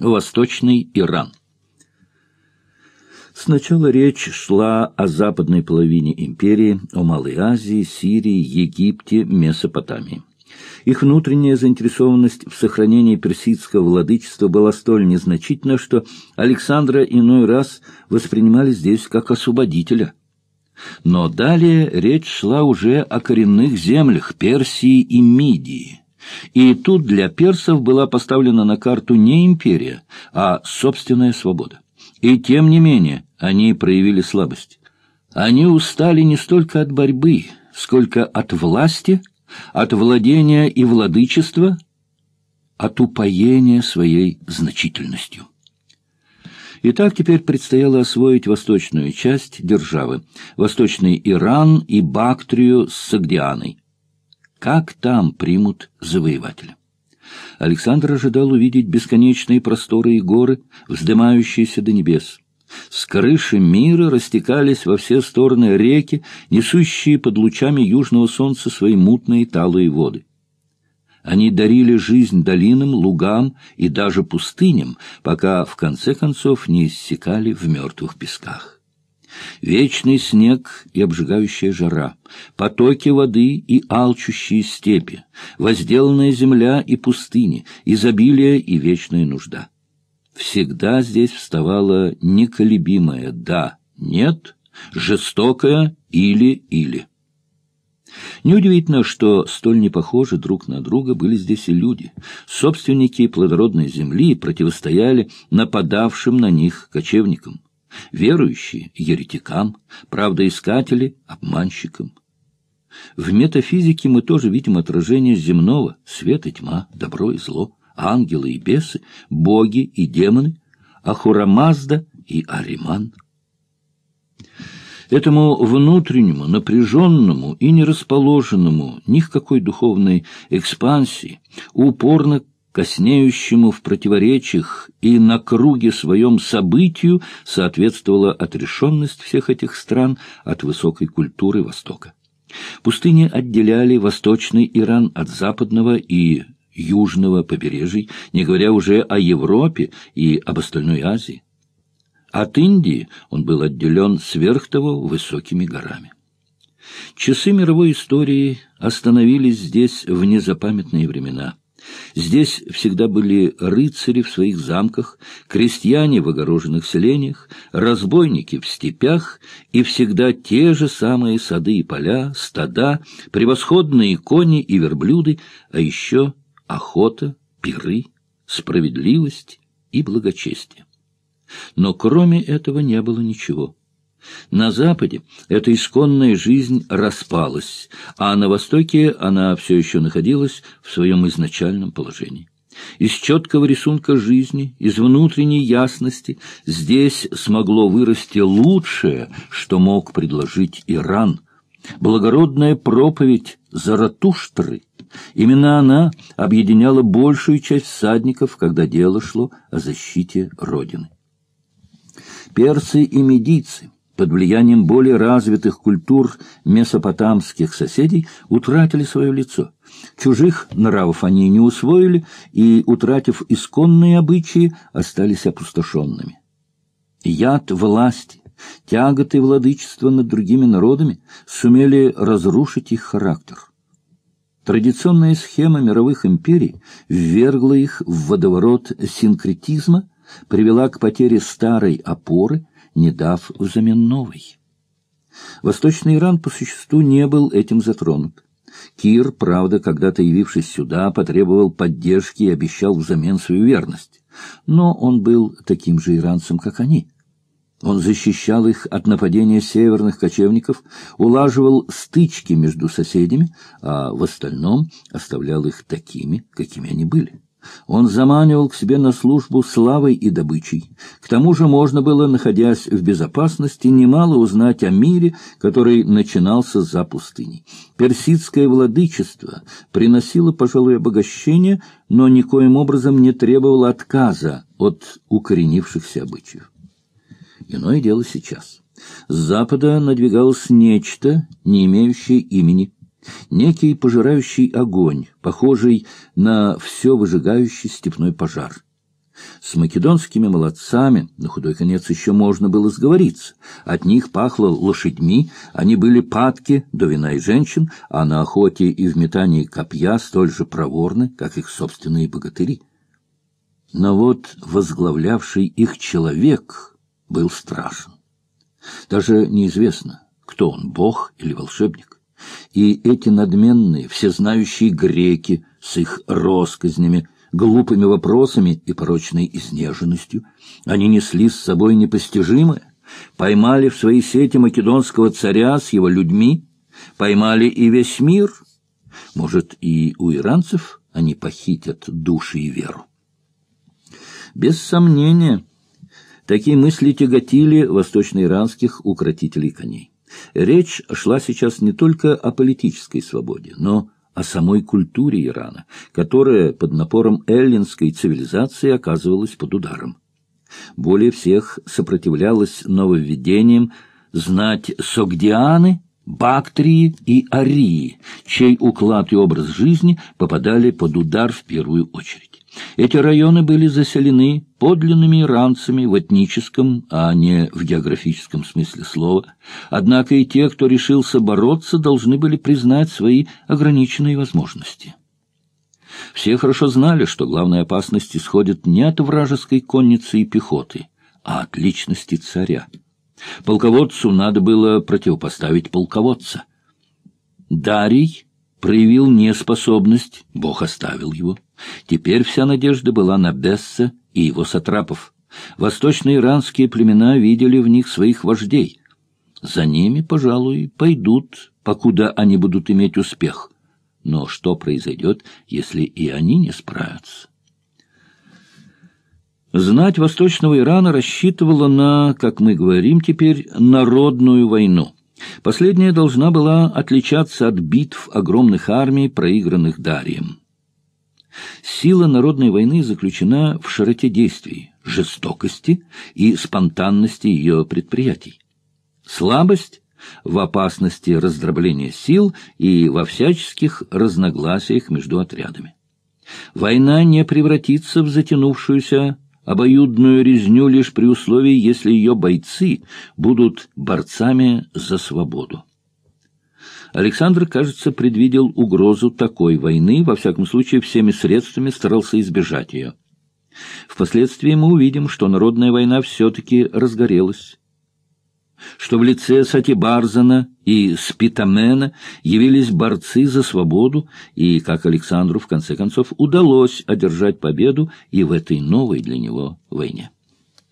Восточный Иран. Сначала речь шла о западной половине империи, о Малой Азии, Сирии, Египте, Месопотамии. Их внутренняя заинтересованность в сохранении персидского владычества была столь незначительна, что Александра иной раз воспринимали здесь как освободителя. Но далее речь шла уже о коренных землях Персии и Мидии. И тут для персов была поставлена на карту не империя, а собственная свобода. И тем не менее они проявили слабость. Они устали не столько от борьбы, сколько от власти, от владения и владычества, от упоения своей значительностью. Итак, теперь предстояло освоить восточную часть державы, восточный Иран и Бактрию с Сагдианой. Как там примут завоевателя? Александр ожидал увидеть бесконечные просторы и горы, вздымающиеся до небес. С крыши мира растекались во все стороны реки, несущие под лучами южного солнца свои мутные талые воды. Они дарили жизнь долинам, лугам и даже пустыням, пока в конце концов не иссякали в мертвых песках. Вечный снег и обжигающая жара, потоки воды и алчущие степи, возделанная земля и пустыни, изобилие и вечная нужда. Всегда здесь вставала неколебимое «да», «нет», жестокое «или-или». Неудивительно, что столь непохожи друг на друга были здесь и люди. Собственники плодородной земли противостояли нападавшим на них кочевникам верующие — еретикам, правдоискатели — обманщикам. В метафизике мы тоже видим отражение земного — свет и тьма, добро и зло, ангелы и бесы, боги и демоны, Ахурамазда и Ариман. Этому внутреннему, напряженному и нерасположенному ни к какой духовной экспансии, упорно коснеющему в противоречиях и на круге своем событию соответствовала отрешенность всех этих стран от высокой культуры Востока. Пустыни отделяли восточный Иран от западного и южного побережий, не говоря уже о Европе и об остальной Азии. От Индии он был отделен сверх того высокими горами. Часы мировой истории остановились здесь в незапамятные времена – Здесь всегда были рыцари в своих замках, крестьяне в огороженных селениях, разбойники в степях, и всегда те же самые сады и поля, стада, превосходные кони и верблюды, а еще охота, пиры, справедливость и благочестие. Но кроме этого не было ничего. На Западе эта исконная жизнь распалась, а на Востоке она все еще находилась в своем изначальном положении. Из четкого рисунка жизни, из внутренней ясности здесь смогло вырасти лучшее, что мог предложить Иран. Благородная проповедь Заратуштры. Именно она объединяла большую часть всадников, когда дело шло о защите Родины. Персы и медийцы – под влиянием более развитых культур месопотамских соседей утратили свое лицо. Чужих нравов они не усвоили и, утратив исконные обычаи, остались опустошенными. Яд власти, тяготы владычества над другими народами сумели разрушить их характер. Традиционная схема мировых империй ввергла их в водоворот синкретизма, привела к потере старой опоры не дав взамен новой. Восточный Иран по существу не был этим затронут. Кир, правда, когда-то явившись сюда, потребовал поддержки и обещал взамен свою верность. Но он был таким же иранцем, как они. Он защищал их от нападения северных кочевников, улаживал стычки между соседями, а в остальном оставлял их такими, какими они были. Он заманивал к себе на службу славой и добычей. К тому же можно было, находясь в безопасности, немало узнать о мире, который начинался за пустыней. Персидское владычество приносило, пожалуй, обогащение, но никоим образом не требовало отказа от укоренившихся обычаев. Иное дело сейчас. С запада надвигалось нечто, не имеющее имени – некий пожирающий огонь, похожий на все выжигающий степной пожар. С македонскими молодцами на худой конец еще можно было сговориться. От них пахло лошадьми, они были падки до вина и женщин, а на охоте и в метании копья столь же проворны, как их собственные богатыри. Но вот возглавлявший их человек был страшен. Даже неизвестно, кто он, бог или волшебник. И эти надменные, всезнающие греки с их росказнями, глупыми вопросами и порочной изнеженностью, они несли с собой непостижимое, поймали в свои сети македонского царя с его людьми, поймали и весь мир. Может, и у иранцев они похитят души и веру. Без сомнения, такие мысли тяготили восточноиранских укротителей коней. Речь шла сейчас не только о политической свободе, но о самой культуре Ирана, которая под напором эллинской цивилизации оказывалась под ударом. Более всех сопротивлялась нововведениям знать Согдианы, Бактрии и Арии, чей уклад и образ жизни попадали под удар в первую очередь. Эти районы были заселены подлинными иранцами в этническом, а не в географическом смысле слова. Однако и те, кто решился бороться, должны были признать свои ограниченные возможности. Все хорошо знали, что главная опасность исходит не от вражеской конницы и пехоты, а от личности царя. Полководцу надо было противопоставить полководца. Дарий проявил неспособность, Бог оставил его. Теперь вся надежда была на Бесса и его сатрапов. Восточно-иранские племена видели в них своих вождей. За ними, пожалуй, пойдут, покуда они будут иметь успех. Но что произойдет, если и они не справятся? Знать Восточного Ирана рассчитывала на, как мы говорим теперь, народную войну. Последняя должна была отличаться от битв огромных армий, проигранных Дарием. Сила народной войны заключена в широте действий, жестокости и спонтанности ее предприятий. Слабость в опасности раздробления сил и во всяческих разногласиях между отрядами. Война не превратится в затянувшуюся обоюдную резню лишь при условии, если ее бойцы будут борцами за свободу. Александр, кажется, предвидел угрозу такой войны, во всяком случае всеми средствами старался избежать ее. Впоследствии мы увидим, что народная война все-таки разгорелась, что в лице Сатибарзана и Спитамена явились борцы за свободу, и, как Александру в конце концов удалось одержать победу и в этой новой для него войне.